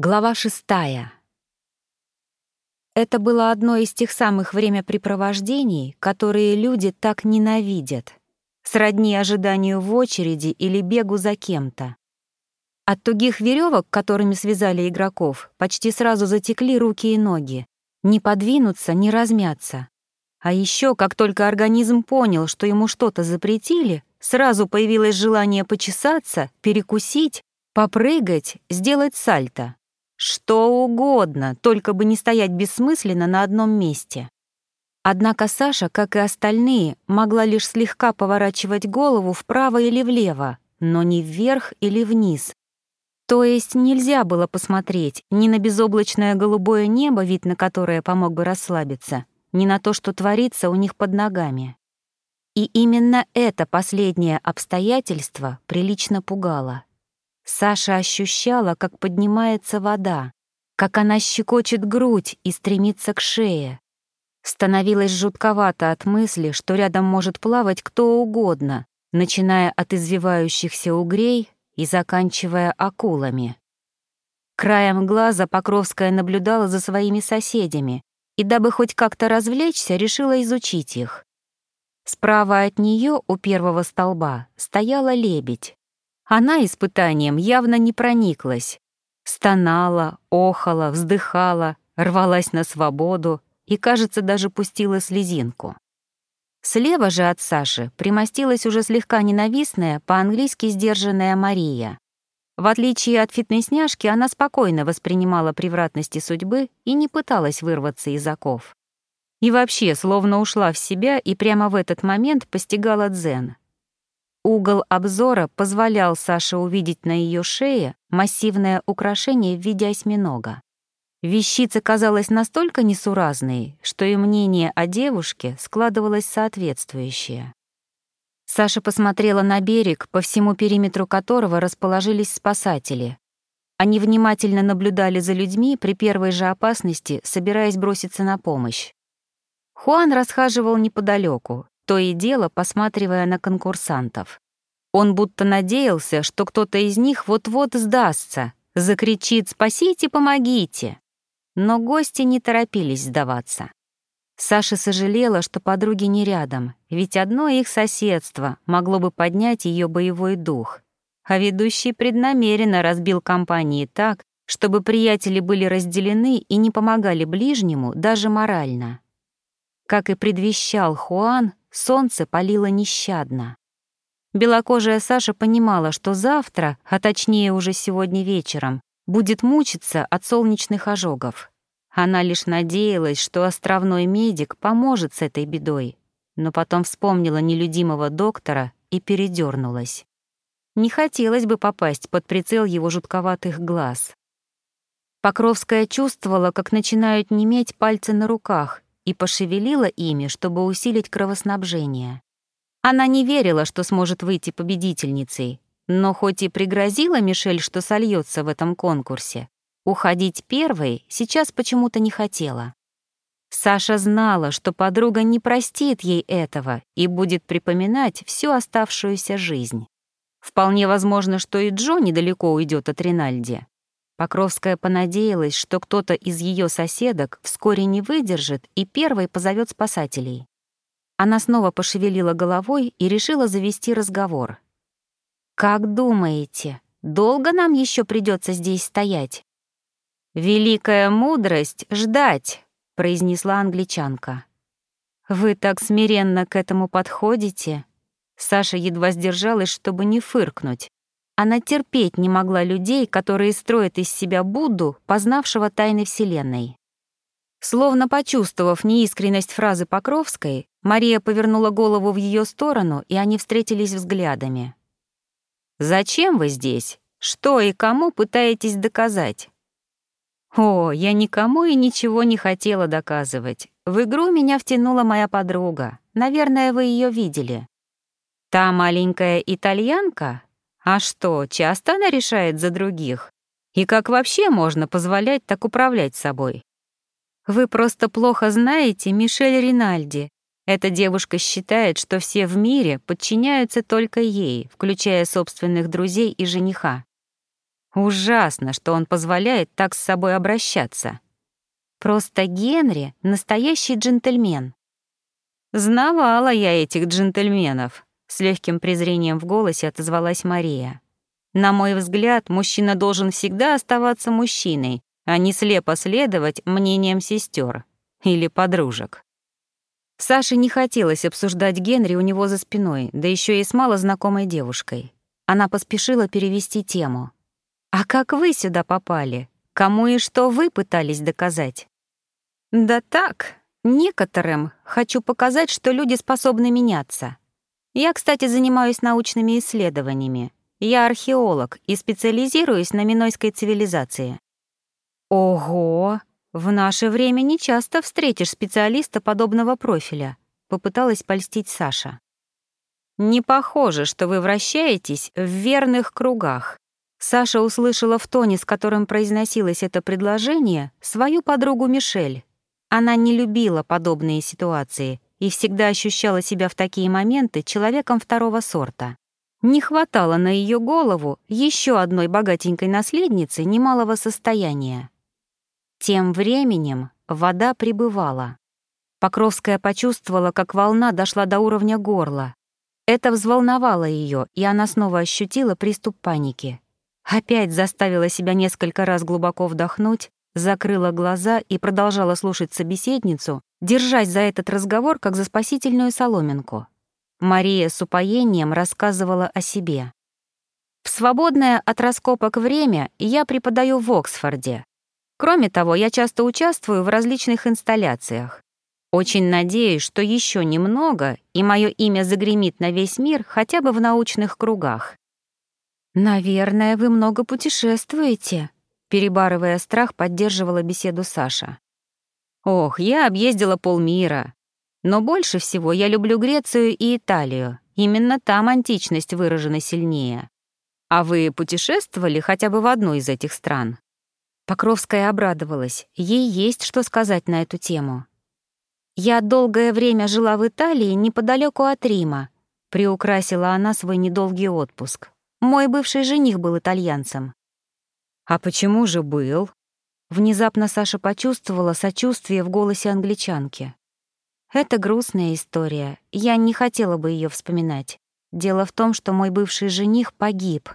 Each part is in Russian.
Глава шестая. Это было одно из тех самых времяпрепровождений, которые люди так ненавидят, сродни ожиданию в очереди или бегу за кем-то. От тугих веревок, которыми связали игроков, почти сразу затекли руки и ноги. Не подвинуться, не размяться. А еще, как только организм понял, что ему что-то запретили, сразу появилось желание почесаться, перекусить, попрыгать, сделать сальто. Что угодно, только бы не стоять бессмысленно на одном месте. Однако Саша, как и остальные, могла лишь слегка поворачивать голову вправо или влево, но не вверх или вниз. То есть нельзя было посмотреть ни на безоблачное голубое небо, вид на которое помог бы расслабиться, ни на то, что творится у них под ногами. И именно это последнее обстоятельство прилично пугало. Саша ощущала, как поднимается вода, как она щекочет грудь и стремится к шее. Становилось жутковато от мысли, что рядом может плавать кто угодно, начиная от извивающихся угрей и заканчивая акулами. Краем глаза Покровская наблюдала за своими соседями и, дабы хоть как-то развлечься, решила изучить их. Справа от нее у первого столба стояла лебедь. Она испытанием явно не прониклась. Стонала, охала, вздыхала, рвалась на свободу и, кажется, даже пустила слезинку. Слева же от Саши примостилась уже слегка ненавистная, по-английски сдержанная Мария. В отличие от фитнесняшки, она спокойно воспринимала превратности судьбы и не пыталась вырваться из оков. И вообще, словно ушла в себя и прямо в этот момент постигала дзен, Угол обзора позволял Саше увидеть на ее шее массивное украшение в виде осьминога. Вещица казалась настолько несуразной, что и мнение о девушке складывалось соответствующее. Саша посмотрела на берег, по всему периметру которого расположились спасатели. Они внимательно наблюдали за людьми при первой же опасности, собираясь броситься на помощь. Хуан расхаживал неподалеку, то и дело посматривая на конкурсантов. Он будто надеялся, что кто-то из них вот-вот сдастся, закричит «Спасите, помогите!». Но гости не торопились сдаваться. Саша сожалела, что подруги не рядом, ведь одно их соседство могло бы поднять ее боевой дух. А ведущий преднамеренно разбил компании так, чтобы приятели были разделены и не помогали ближнему даже морально. Как и предвещал Хуан, Солнце палило нещадно. Белокожая Саша понимала, что завтра, а точнее уже сегодня вечером, будет мучиться от солнечных ожогов. Она лишь надеялась, что островной медик поможет с этой бедой, но потом вспомнила нелюдимого доктора и передернулась. Не хотелось бы попасть под прицел его жутковатых глаз. Покровская чувствовала, как начинают неметь пальцы на руках, и пошевелила ими, чтобы усилить кровоснабжение. Она не верила, что сможет выйти победительницей, но хоть и пригрозила Мишель, что сольется в этом конкурсе, уходить первой сейчас почему-то не хотела. Саша знала, что подруга не простит ей этого и будет припоминать всю оставшуюся жизнь. Вполне возможно, что и Джо недалеко уйдет от Ринальди. Покровская понадеялась, что кто-то из ее соседок вскоре не выдержит и первой позовет спасателей. Она снова пошевелила головой и решила завести разговор. «Как думаете, долго нам еще придется здесь стоять?» «Великая мудрость — ждать», — произнесла англичанка. «Вы так смиренно к этому подходите?» Саша едва сдержалась, чтобы не фыркнуть. Она терпеть не могла людей, которые строят из себя Будду, познавшего тайны Вселенной. Словно почувствовав неискренность фразы Покровской, Мария повернула голову в ее сторону, и они встретились взглядами. «Зачем вы здесь? Что и кому пытаетесь доказать?» «О, я никому и ничего не хотела доказывать. В игру меня втянула моя подруга. Наверное, вы ее видели. Та маленькая итальянка, а что, часто она решает за других? И как вообще можно позволять так управлять собой? Вы просто плохо знаете Мишель Ринальди. Эта девушка считает, что все в мире подчиняются только ей, включая собственных друзей и жениха. Ужасно, что он позволяет так с собой обращаться. Просто Генри — настоящий джентльмен. «Знавала я этих джентльменов», — с легким презрением в голосе отозвалась Мария. «На мой взгляд, мужчина должен всегда оставаться мужчиной, а не слепо следовать мнениям сестер или подружек». Саше не хотелось обсуждать Генри у него за спиной, да еще и с малознакомой девушкой. Она поспешила перевести тему. «А как вы сюда попали? Кому и что вы пытались доказать?» «Да так, некоторым хочу показать, что люди способны меняться. Я, кстати, занимаюсь научными исследованиями. Я археолог и специализируюсь на минойской цивилизации». «Ого! В наше время не часто встретишь специалиста подобного профиля», — попыталась польстить Саша. «Не похоже, что вы вращаетесь в верных кругах», Саша услышала в тоне, с которым произносилось это предложение, свою подругу Мишель. Она не любила подобные ситуации и всегда ощущала себя в такие моменты человеком второго сорта. Не хватало на ее голову еще одной богатенькой наследницы немалого состояния. Тем временем вода прибывала. Покровская почувствовала, как волна дошла до уровня горла. Это взволновало ее, и она снова ощутила приступ паники. Опять заставила себя несколько раз глубоко вдохнуть, закрыла глаза и продолжала слушать собеседницу, держась за этот разговор как за спасительную соломинку. Мария с упоением рассказывала о себе. В свободное от раскопок время я преподаю в Оксфорде. Кроме того, я часто участвую в различных инсталляциях. Очень надеюсь, что еще немного, и мое имя загремит на весь мир хотя бы в научных кругах. «Наверное, вы много путешествуете», — перебарывая страх, поддерживала беседу Саша. «Ох, я объездила полмира. Но больше всего я люблю Грецию и Италию. Именно там античность выражена сильнее. А вы путешествовали хотя бы в одну из этих стран?» Покровская обрадовалась. Ей есть что сказать на эту тему. «Я долгое время жила в Италии неподалеку от Рима», — приукрасила она свой недолгий отпуск. Мой бывший жених был итальянцем. А почему же был? Внезапно Саша почувствовала сочувствие в голосе англичанки. Это грустная история. Я не хотела бы ее вспоминать. Дело в том, что мой бывший жених погиб.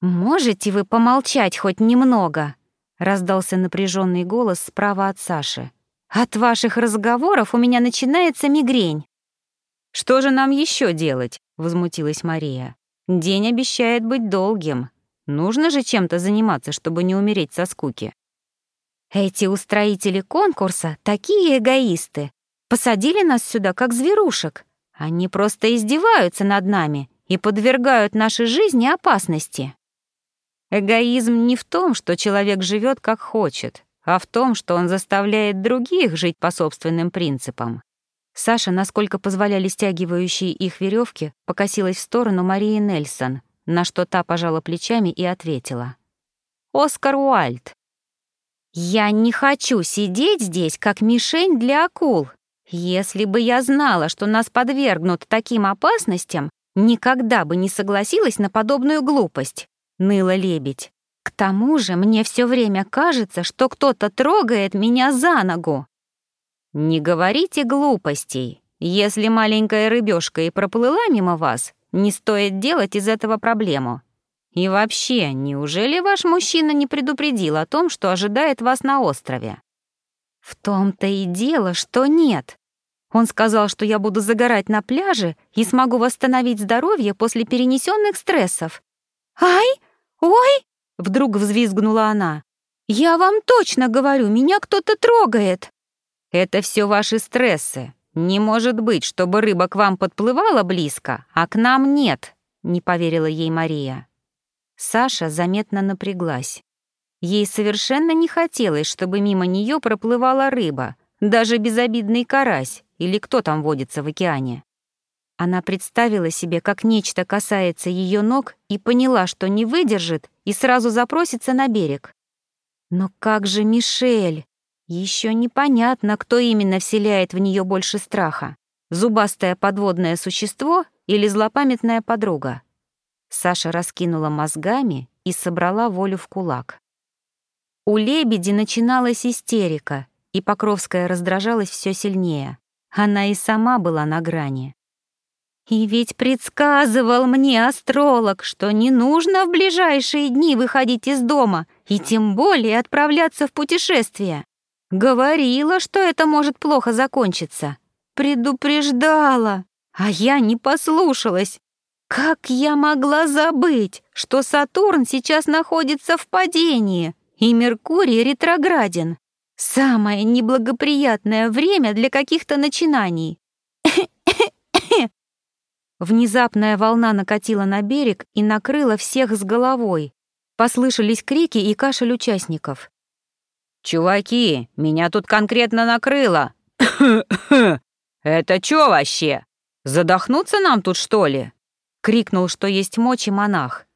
Можете вы помолчать хоть немного? раздался напряженный голос справа от Саши. От ваших разговоров у меня начинается мигрень. Что же нам еще делать? возмутилась Мария. День обещает быть долгим. Нужно же чем-то заниматься, чтобы не умереть со скуки. Эти устроители конкурса такие эгоисты. Посадили нас сюда как зверушек. Они просто издеваются над нами и подвергают нашей жизни опасности. Эгоизм не в том, что человек живет как хочет, а в том, что он заставляет других жить по собственным принципам. Саша, насколько позволяли стягивающие их веревки, покосилась в сторону Марии Нельсон, на что та пожала плечами и ответила. «Оскар Уальд». «Я не хочу сидеть здесь, как мишень для акул. Если бы я знала, что нас подвергнут таким опасностям, никогда бы не согласилась на подобную глупость», — ныла лебедь. «К тому же мне все время кажется, что кто-то трогает меня за ногу». «Не говорите глупостей. Если маленькая рыбешка и проплыла мимо вас, не стоит делать из этого проблему. И вообще, неужели ваш мужчина не предупредил о том, что ожидает вас на острове?» «В том-то и дело, что нет. Он сказал, что я буду загорать на пляже и смогу восстановить здоровье после перенесенных стрессов. «Ай! Ой!» — вдруг взвизгнула она. «Я вам точно говорю, меня кто-то трогает!» Это все ваши стрессы. Не может быть, чтобы рыба к вам подплывала близко, а к нам нет, не поверила ей Мария. Саша заметно напряглась. Ей совершенно не хотелось, чтобы мимо нее проплывала рыба, даже безобидный карась или кто там водится в океане. Она представила себе, как нечто касается ее ног и поняла, что не выдержит и сразу запросится на берег. Но как же Мишель? Еще непонятно, кто именно вселяет в нее больше страха. Зубастое подводное существо или злопамятная подруга. Саша раскинула мозгами и собрала волю в кулак. У лебеди начиналась истерика, и Покровская раздражалась все сильнее. Она и сама была на грани. И ведь предсказывал мне астролог, что не нужно в ближайшие дни выходить из дома и тем более отправляться в путешествие. Говорила, что это может плохо закончиться. Предупреждала, а я не послушалась. Как я могла забыть, что Сатурн сейчас находится в падении и Меркурий ретрограден? Самое неблагоприятное время для каких-то начинаний. Внезапная волна накатила на берег и накрыла всех с головой. Послышались крики и кашель участников. «Чуваки, меня тут конкретно накрыло!» «Это чё вообще? Задохнуться нам тут, что ли?» — крикнул, что есть мочи монах.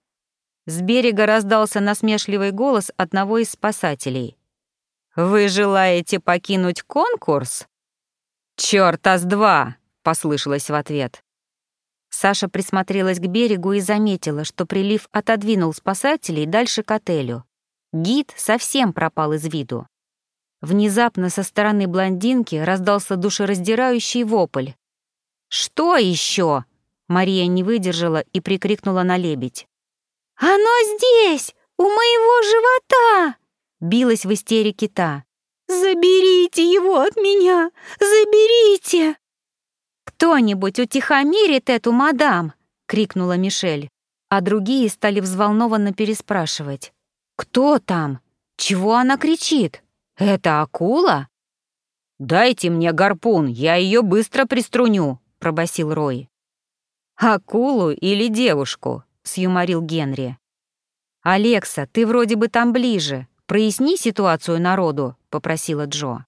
С берега раздался насмешливый голос одного из спасателей. «Вы желаете покинуть конкурс?» «Чёрта с два!» — послышалось в ответ. Саша присмотрелась к берегу и заметила, что прилив отодвинул спасателей дальше к отелю. Гид совсем пропал из виду. Внезапно со стороны блондинки раздался душераздирающий вопль. «Что еще?» Мария не выдержала и прикрикнула на лебедь. «Оно здесь! У моего живота!» Билась в истерике та. «Заберите его от меня! Заберите!» «Кто-нибудь утихомирит эту мадам!» — крикнула Мишель, а другие стали взволнованно переспрашивать. «Кто там? Чего она кричит? Это акула?» «Дайте мне гарпун, я ее быстро приструню», — пробасил Рой. «Акулу или девушку?» — сюморил Генри. «Алекса, ты вроде бы там ближе. Проясни ситуацию народу», — попросила Джо.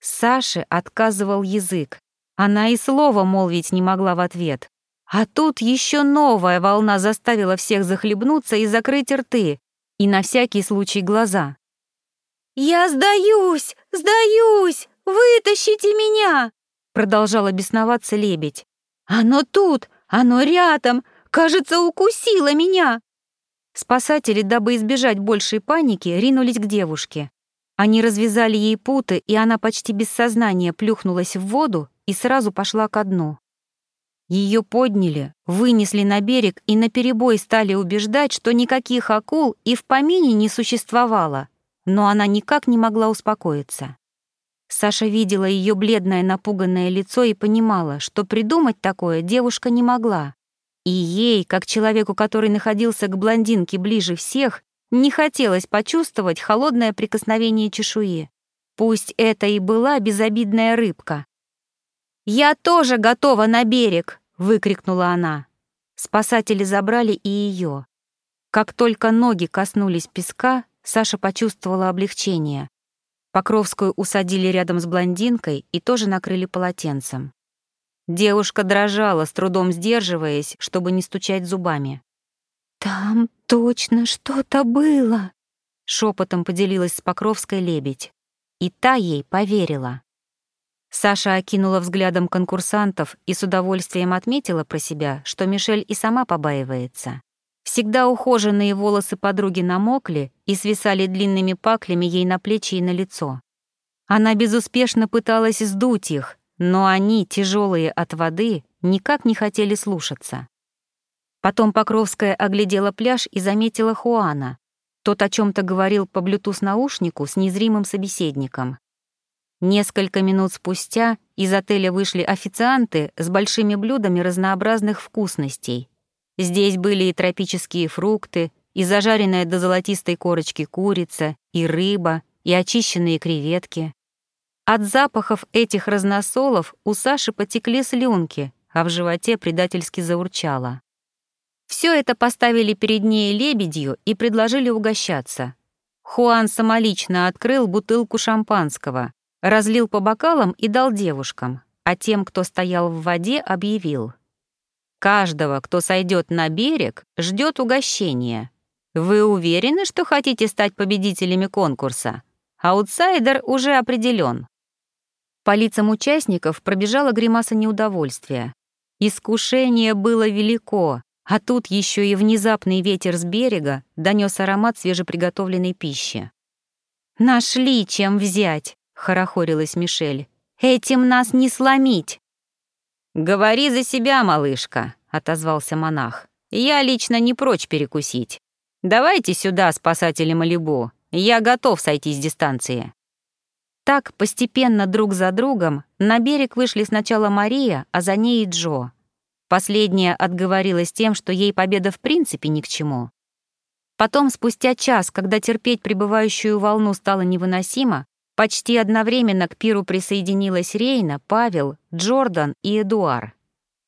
Саше отказывал язык. Она и слова молвить не могла в ответ. А тут еще новая волна заставила всех захлебнуться и закрыть рты, и на всякий случай глаза. «Я сдаюсь! Сдаюсь! Вытащите меня!» Продолжала бесноваться лебедь. «Оно тут! Оно рядом! Кажется, укусило меня!» Спасатели, дабы избежать большей паники, ринулись к девушке. Они развязали ей путы, и она почти без сознания плюхнулась в воду и сразу пошла ко дну. Ее подняли, вынесли на берег и наперебой стали убеждать, что никаких акул и в помине не существовало, но она никак не могла успокоиться. Саша видела ее бледное напуганное лицо и понимала, что придумать такое девушка не могла. И ей, как человеку, который находился к блондинке ближе всех, не хотелось почувствовать холодное прикосновение чешуи. Пусть это и была безобидная рыбка. «Я тоже готова на берег!» — выкрикнула она. Спасатели забрали и ее. Как только ноги коснулись песка, Саша почувствовала облегчение. Покровскую усадили рядом с блондинкой и тоже накрыли полотенцем. Девушка дрожала, с трудом сдерживаясь, чтобы не стучать зубами. «Там точно что-то было», — шепотом поделилась с Покровской лебедь. И та ей поверила. Саша окинула взглядом конкурсантов и с удовольствием отметила про себя, что Мишель и сама побаивается. Всегда ухоженные волосы подруги намокли и свисали длинными паклями ей на плечи и на лицо. Она безуспешно пыталась сдуть их, но они, тяжелые от воды, никак не хотели слушаться. Потом Покровская оглядела пляж и заметила Хуана. Тот о чем то говорил по блютуз-наушнику с незримым собеседником. Несколько минут спустя из отеля вышли официанты с большими блюдами разнообразных вкусностей — Здесь были и тропические фрукты, и зажаренная до золотистой корочки курица, и рыба, и очищенные креветки. От запахов этих разносолов у Саши потекли слюнки, а в животе предательски заурчало. Все это поставили перед ней лебедью и предложили угощаться. Хуан самолично открыл бутылку шампанского, разлил по бокалам и дал девушкам, а тем, кто стоял в воде, объявил — Каждого, кто сойдет на берег, ждет угощение. Вы уверены, что хотите стать победителями конкурса? Аутсайдер уже определен. По лицам участников пробежала гримаса неудовольствия. Искушение было велико, А тут еще и внезапный ветер с берега донес аромат свежеприготовленной пищи. «Нашли чем взять!» — хорохорилась Мишель. «Этим нас не сломить!» «Говори за себя, малышка», — отозвался монах. «Я лично не прочь перекусить. Давайте сюда, спасатели Малибу. Я готов сойти с дистанции». Так, постепенно друг за другом, на берег вышли сначала Мария, а за ней и Джо. Последняя отговорилась тем, что ей победа в принципе ни к чему. Потом, спустя час, когда терпеть прибывающую волну стало невыносимо, почти одновременно к пиру присоединилась Рейна, Павел, Джордан и Эдуар.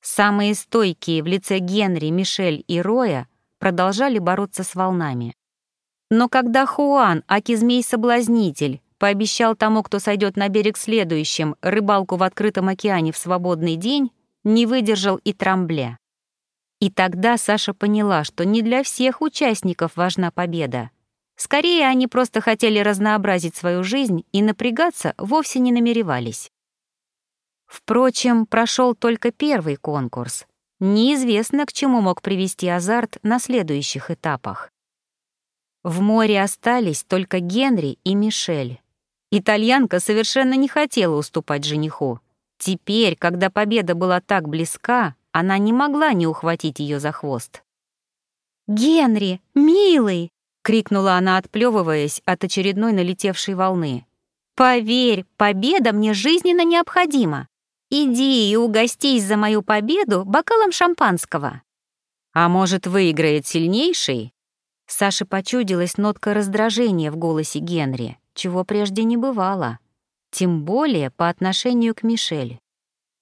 Самые стойкие в лице Генри, Мишель и Роя продолжали бороться с волнами. Но когда Хуан, Аки-змей-соблазнитель, пообещал тому, кто сойдет на берег следующим, рыбалку в открытом океане в свободный день, не выдержал и Трамбле. И тогда Саша поняла, что не для всех участников важна победа. Скорее, они просто хотели разнообразить свою жизнь и напрягаться вовсе не намеревались. Впрочем, прошел только первый конкурс. Неизвестно, к чему мог привести азарт на следующих этапах. В море остались только Генри и Мишель. Итальянка совершенно не хотела уступать жениху. Теперь, когда победа была так близка, она не могла не ухватить ее за хвост. «Генри, милый!» — крикнула она, отплевываясь от очередной налетевшей волны. «Поверь, победа мне жизненно необходима. Иди и угостись за мою победу бокалом шампанского». «А может, выиграет сильнейший?» Саше почудилась нотка раздражения в голосе Генри, чего прежде не бывало тем более по отношению к Мишель.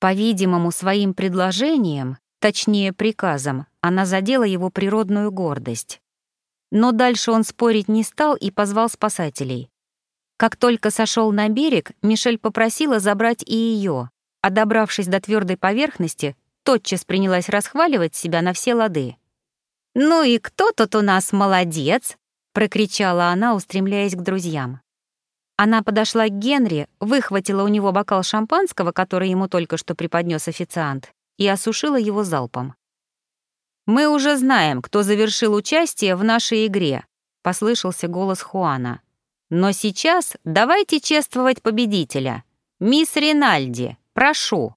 По-видимому, своим предложением, точнее приказом, она задела его природную гордость. Но дальше он спорить не стал и позвал спасателей. Как только сошел на берег, Мишель попросила забрать и ее, а добравшись до твердой поверхности, тотчас принялась расхваливать себя на все лады. «Ну и кто тут у нас молодец?» — прокричала она, устремляясь к друзьям. Она подошла к Генри, выхватила у него бокал шампанского, который ему только что преподнес официант, и осушила его залпом. «Мы уже знаем, кто завершил участие в нашей игре», — послышался голос Хуана. «Но сейчас давайте чествовать победителя. Мисс Ринальди, прошу».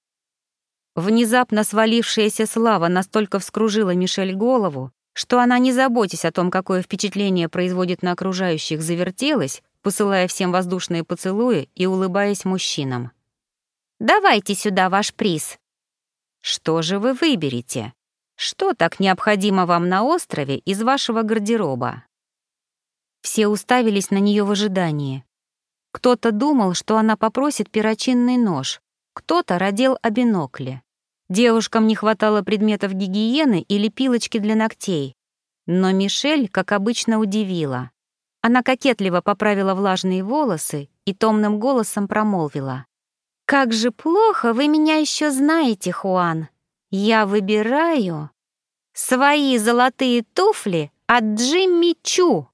Внезапно свалившаяся слава настолько вскружила Мишель голову, что она, не заботясь о том, какое впечатление производит на окружающих, завертелась, посылая всем воздушные поцелуи и улыбаясь мужчинам. «Давайте сюда ваш приз». «Что же вы выберете? Что так необходимо вам на острове из вашего гардероба?» Все уставились на нее в ожидании. Кто-то думал, что она попросит перочинный нож, кто-то родил о бинокле. Девушкам не хватало предметов гигиены или пилочки для ногтей. Но Мишель, как обычно, удивила. Она кокетливо поправила влажные волосы и томным голосом промолвила. «Как же плохо вы меня еще знаете, Хуан. Я выбираю свои золотые туфли от Джимми Чу».